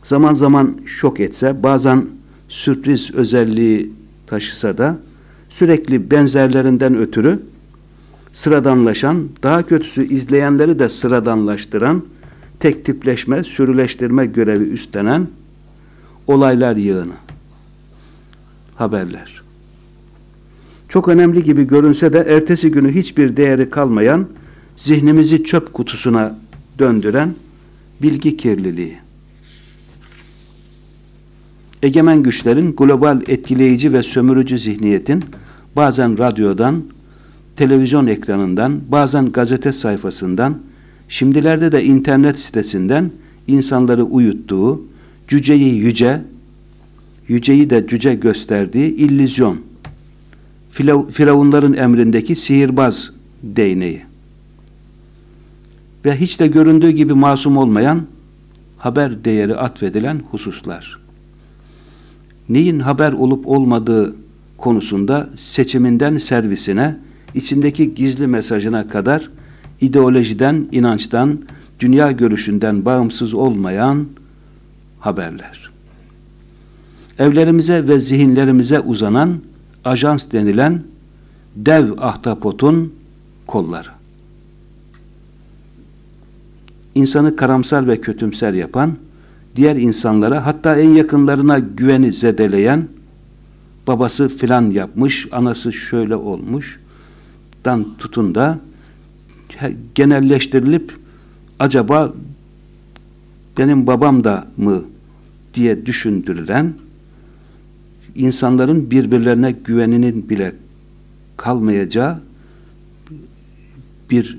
Zaman zaman şok etse, bazen sürpriz özelliği taşısa da sürekli benzerlerinden ötürü sıradanlaşan, daha kötüsü izleyenleri de sıradanlaştıran, tek tipleşme, sürüleştirme görevi üstlenen olaylar yığını. Haberler. Çok önemli gibi görünse de ertesi günü hiçbir değeri kalmayan, zihnimizi çöp kutusuna döndüren bilgi kirliliği. Egemen güçlerin global etkileyici ve sömürücü zihniyetin bazen radyodan, televizyon ekranından, bazen gazete sayfasından, şimdilerde de internet sitesinden insanları uyuttuğu, cüceyi yüce, yüceyi de cüce gösterdiği illüzyon, Firavunların emrindeki sihirbaz değneği ve hiç de göründüğü gibi masum olmayan haber değeri atfedilen hususlar. Neyin haber olup olmadığı konusunda seçiminden servisine, içindeki gizli mesajına kadar ideolojiden, inançtan, dünya görüşünden bağımsız olmayan haberler. Evlerimize ve zihinlerimize uzanan ajans denilen dev ahtapotun kolları. İnsanı karamsar ve kötümser yapan, diğer insanlara hatta en yakınlarına güveni zedeleyen, babası filan yapmış, anası şöyle olmuş, dan tutun da genelleştirilip acaba benim babam da mı diye düşündürülen insanların birbirlerine güveninin bile kalmayacağı bir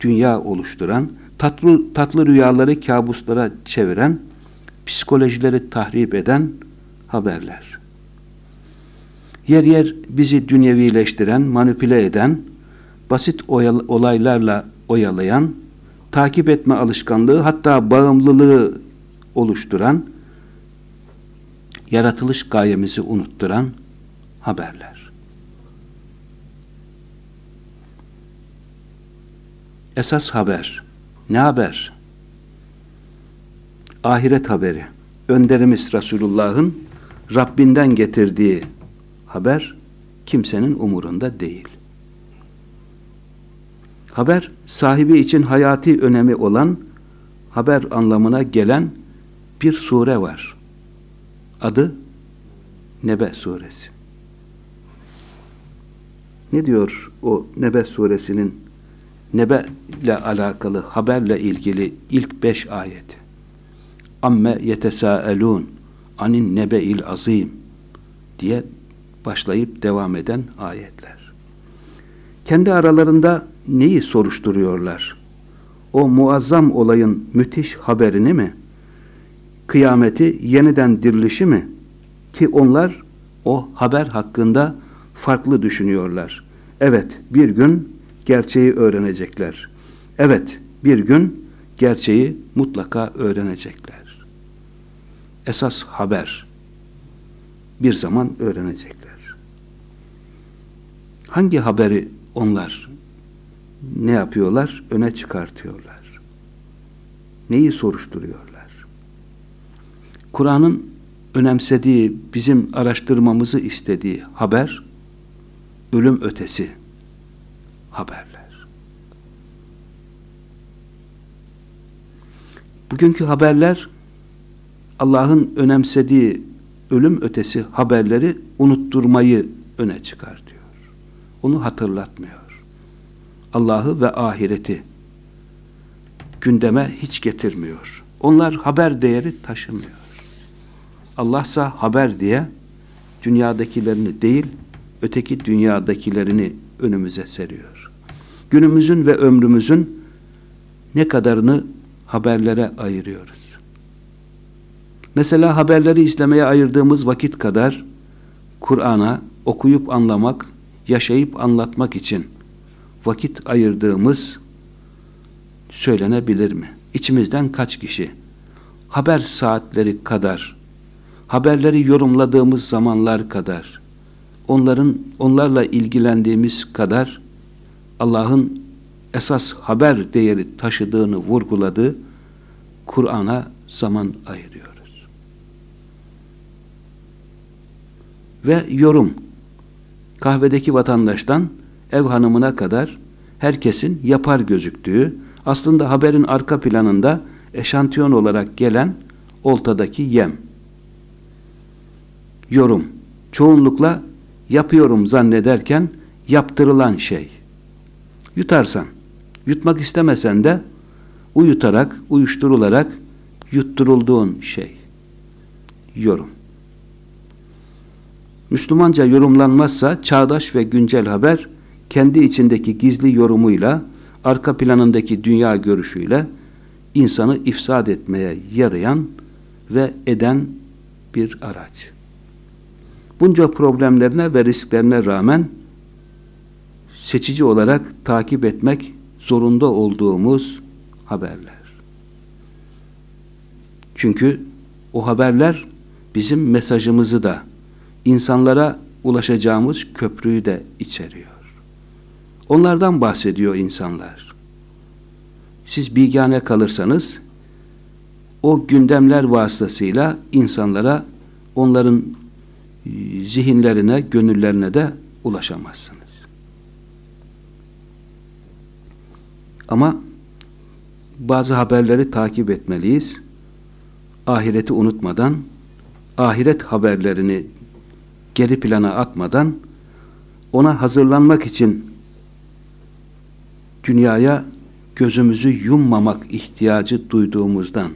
dünya oluşturan, tatlı, tatlı rüyaları kabuslara çeviren, psikolojileri tahrip eden haberler. Yer yer bizi dünyevileştiren, manipüle eden, basit olaylarla oyalayan, takip etme alışkanlığı hatta bağımlılığı oluşturan, yaratılış gayemizi unutturan haberler. Esas haber. Ne haber? Ahiret haberi. Önderimiz Resulullah'ın Rabbinden getirdiği haber kimsenin umurunda değil. Haber sahibi için hayati önemi olan haber anlamına gelen bir sure var. Adı Nebe suresi. Ne diyor o Nebe suresinin Nebe ile alakalı, haberle ilgili ilk beş ayet? Amme yetesâelûn anin nebe'il azim diye başlayıp devam eden ayetler. Kendi aralarında neyi soruşturuyorlar? O muazzam olayın müthiş haberini mi? Kıyameti yeniden dirilişi mi? Ki onlar o haber hakkında farklı düşünüyorlar. Evet, bir gün gerçeği öğrenecekler. Evet, bir gün gerçeği mutlaka öğrenecekler. Esas haber bir zaman öğrenecekler. Hangi haberi onlar ne yapıyorlar? Öne çıkartıyorlar. Neyi soruşturuyor? Kur'an'ın önemsediği, bizim araştırmamızı istediği haber, ölüm ötesi haberler. Bugünkü haberler, Allah'ın önemsediği ölüm ötesi haberleri unutturmayı öne çıkartıyor. Onu hatırlatmıyor. Allah'ı ve ahireti gündeme hiç getirmiyor. Onlar haber değeri taşımıyor. Allahsa haber diye dünyadakilerini değil, öteki dünyadakilerini önümüze seriyor. Günümüzün ve ömrümüzün ne kadarını haberlere ayırıyoruz. Mesela haberleri izlemeye ayırdığımız vakit kadar Kur'an'a okuyup anlamak, yaşayıp anlatmak için vakit ayırdığımız söylenebilir mi? İçimizden kaç kişi haber saatleri kadar, haberleri yorumladığımız zamanlar kadar, onların onlarla ilgilendiğimiz kadar Allah'ın esas haber değeri taşıdığını vurguladığı Kur'an'a zaman ayırıyoruz. Ve yorum. Kahvedeki vatandaştan ev hanımına kadar herkesin yapar gözüktüğü, aslında haberin arka planında eşantiyon olarak gelen oltadaki yem. Yorum. Çoğunlukla yapıyorum zannederken yaptırılan şey. Yutarsan, yutmak istemesen de uyutarak, uyuşturularak yutturulduğun şey. Yorum. Müslümanca yorumlanmazsa çağdaş ve güncel haber kendi içindeki gizli yorumuyla, arka planındaki dünya görüşüyle insanı ifsad etmeye yarayan ve eden bir araç. Bunca problemlerine ve risklerine rağmen seçici olarak takip etmek zorunda olduğumuz haberler. Çünkü o haberler bizim mesajımızı da insanlara ulaşacağımız köprüyü de içeriyor. Onlardan bahsediyor insanlar. Siz bilgane kalırsanız o gündemler vasıtasıyla insanlara onların zihinlerine, gönüllerine de ulaşamazsınız. Ama bazı haberleri takip etmeliyiz. Ahireti unutmadan, ahiret haberlerini geri plana atmadan, ona hazırlanmak için dünyaya gözümüzü yummamak ihtiyacı duyduğumuzdan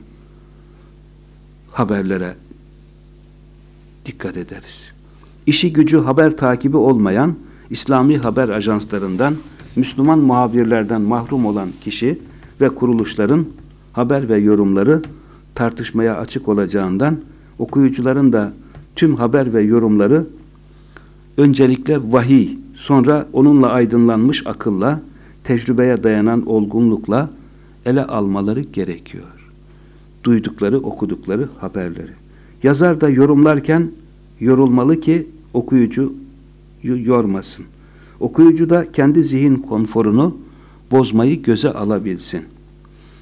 haberlere dikkat ederiz. İşi gücü haber takibi olmayan İslami haber ajanslarından, Müslüman muhabirlerden mahrum olan kişi ve kuruluşların haber ve yorumları tartışmaya açık olacağından okuyucuların da tüm haber ve yorumları öncelikle vahiy, sonra onunla aydınlanmış akılla, tecrübeye dayanan olgunlukla ele almaları gerekiyor. Duydukları, okudukları haberleri. Yazar da yorumlarken yorulmalı ki okuyucu yormasın. Okuyucu da kendi zihin konforunu bozmayı göze alabilsin.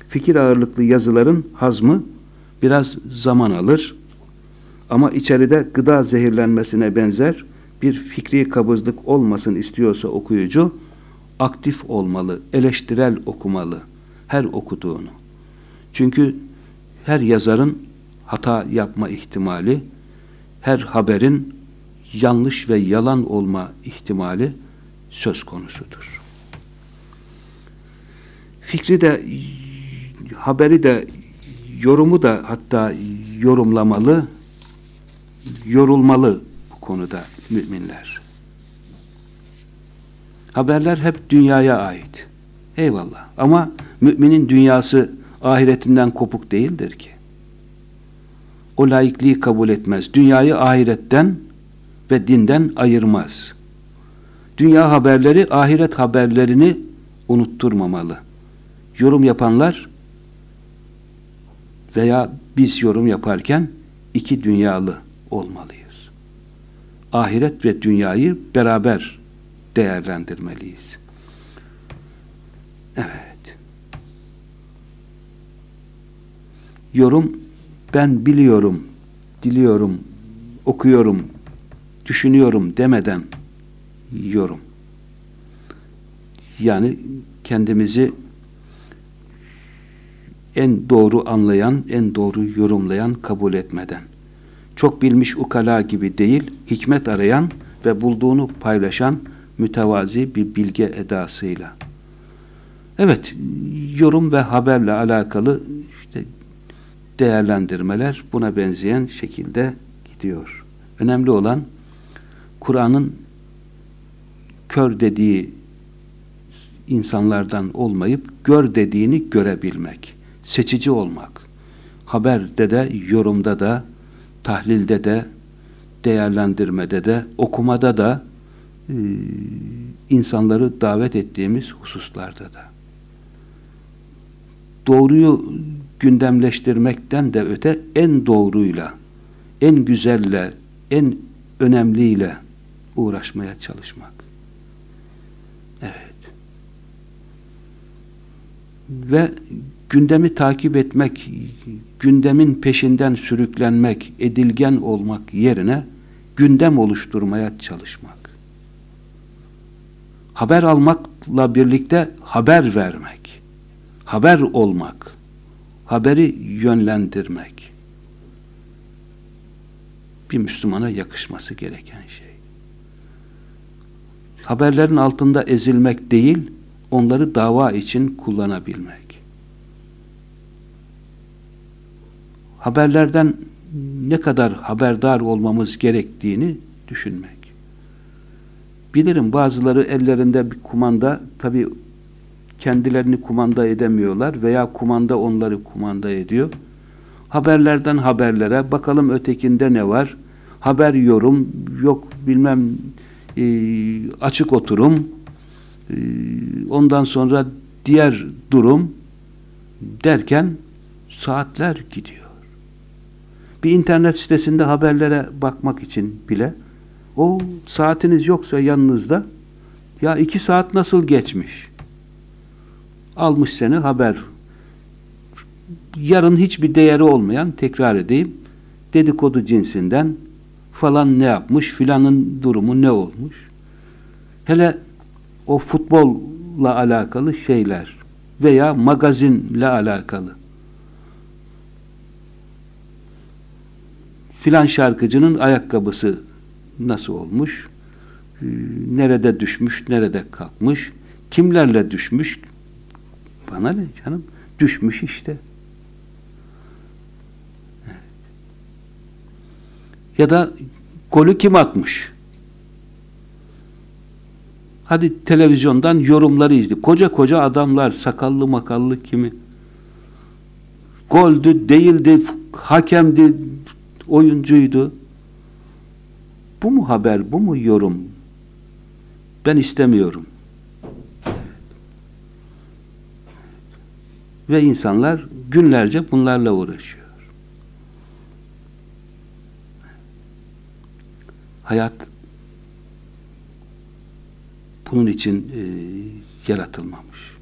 Fikir ağırlıklı yazıların hazmı biraz zaman alır ama içeride gıda zehirlenmesine benzer bir fikri kabızlık olmasın istiyorsa okuyucu aktif olmalı, eleştirel okumalı her okuduğunu. Çünkü her yazarın hata yapma ihtimali, her haberin yanlış ve yalan olma ihtimali söz konusudur. Fikri de haberi de yorumu da hatta yorumlamalı, yorulmalı bu konuda müminler. Haberler hep dünyaya ait. Eyvallah. Ama müminin dünyası ahiretinden kopuk değildir ki. O laikliği kabul etmez. Dünyayı ahiretten ve dinden ayırmaz. Dünya haberleri ahiret haberlerini unutturmamalı. Yorum yapanlar veya biz yorum yaparken iki dünyalı olmalıyız. Ahiret ve dünyayı beraber değerlendirmeliyiz. Evet. Yorum ben biliyorum, diliyorum, okuyorum, düşünüyorum demeden yorum. Yani kendimizi en doğru anlayan, en doğru yorumlayan, kabul etmeden. Çok bilmiş ukala gibi değil, hikmet arayan ve bulduğunu paylaşan mütevazi bir bilge edasıyla. Evet, yorum ve haberle alakalı değerlendirmeler buna benzeyen şekilde gidiyor. Önemli olan Kur'an'ın kör dediği insanlardan olmayıp gör dediğini görebilmek, seçici olmak. Haberde de, yorumda da, tahlilde de, değerlendirmede de, okumada da e, insanları davet ettiğimiz hususlarda da. Doğruyu gündemleştirmekten de öte en doğruyla, en güzelle, en önemliyle uğraşmaya çalışmak. Evet. Ve gündemi takip etmek, gündemin peşinden sürüklenmek, edilgen olmak yerine gündem oluşturmaya çalışmak. Haber almakla birlikte haber vermek, haber olmak, haberi yönlendirmek bir Müslümana yakışması gereken şey. Haberlerin altında ezilmek değil, onları dava için kullanabilmek. Haberlerden ne kadar haberdar olmamız gerektiğini düşünmek. Bilirim bazıları ellerinde bir kumanda, tabi kendilerini kumanda edemiyorlar veya kumanda onları kumanda ediyor. Haberlerden haberlere, bakalım ötekinde ne var, haber yorum, yok bilmem e, açık oturum, e, ondan sonra diğer durum derken saatler gidiyor. Bir internet sitesinde haberlere bakmak için bile o saatiniz yoksa yanınızda ya iki saat nasıl geçmiş? Almış seni haber. Yarın hiçbir değeri olmayan tekrar edeyim dedikodu cinsinden falan ne yapmış, filanın durumu ne olmuş. Hele o futbolla alakalı şeyler veya magazinle alakalı. Filan şarkıcının ayakkabısı nasıl olmuş, ee, nerede düşmüş, nerede kalkmış, kimlerle düşmüş, bana ne canım, düşmüş işte. Ya da golü kim atmış? Hadi televizyondan yorumları izle. Koca koca adamlar, sakallı makallı kimi? Goldü, değildi, hakemdi, oyuncuydu. Bu mu haber, bu mu yorum? Ben istemiyorum. Ve insanlar günlerce bunlarla uğraşıyor. Hayat bunun için e, yaratılmamış.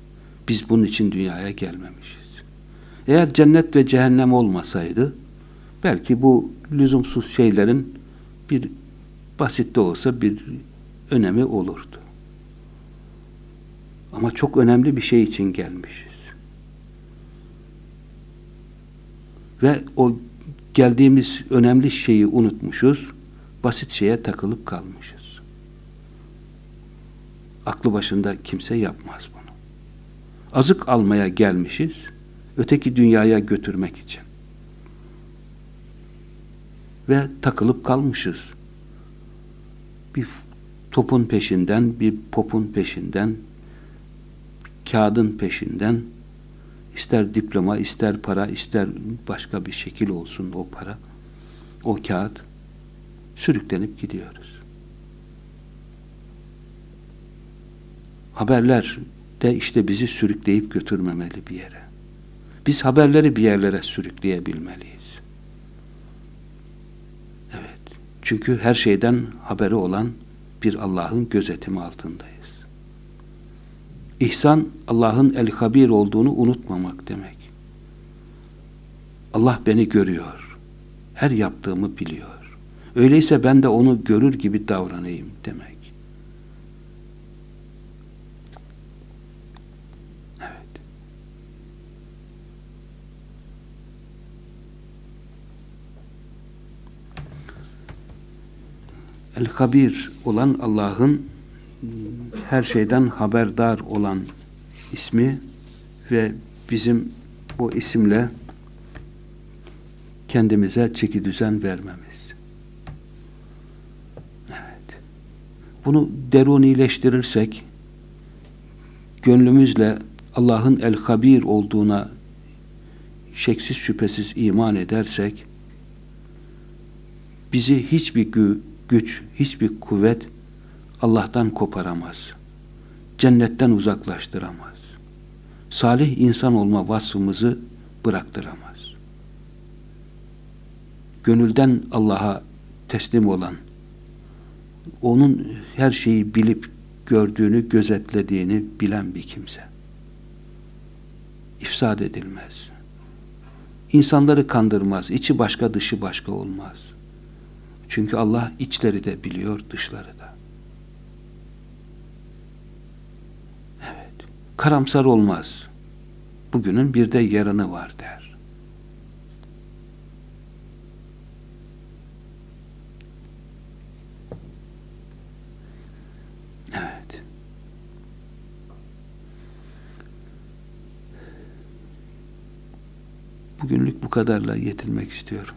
Biz bunun için dünyaya gelmemişiz. Eğer cennet ve cehennem olmasaydı belki bu lüzumsuz şeylerin bir basit de olsa bir önemi olurdu. Ama çok önemli bir şey için gelmişiz. Ve o geldiğimiz önemli şeyi unutmuşuz, basit şeye takılıp kalmışız. Aklı başında kimse yapmaz bunu. Azık almaya gelmişiz, öteki dünyaya götürmek için. Ve takılıp kalmışız. Bir topun peşinden, bir popun peşinden, kağıdın peşinden, ister diploma, ister para, ister başka bir şekil olsun o para, o kağıt, sürüklenip gidiyoruz. Haberler de işte bizi sürükleyip götürmemeli bir yere. Biz haberleri bir yerlere sürükleyebilmeliyiz. Evet. Çünkü her şeyden haberi olan bir Allah'ın gözetimi altındayız. İhsan, Allah'ın el-habir olduğunu unutmamak demek. Allah beni görüyor. Her yaptığımı biliyor. Öyleyse ben de onu görür gibi davranayım demek. Evet. El-Habir olan Allah'ın her şeyden haberdar olan ismi ve bizim o isimle kendimize çeki düzen vermemiz. Evet. Bunu derunileştirirsek gönlümüzle Allah'ın el-habir olduğuna şeksiz şüphesiz iman edersek bizi hiçbir gü güç, hiçbir kuvvet Allah'tan koparamaz. Cennetten uzaklaştıramaz. Salih insan olma vasfımızı bıraktıramaz. Gönülden Allah'a teslim olan, onun her şeyi bilip gördüğünü, gözetlediğini bilen bir kimse. İfsad edilmez. İnsanları kandırmaz. içi başka, dışı başka olmaz. Çünkü Allah içleri de biliyor, dışları da. Evet. Karamsar olmaz. Bugünün bir de yarını var der. Evet. Bugünlük bu kadarla yetinmek istiyorum.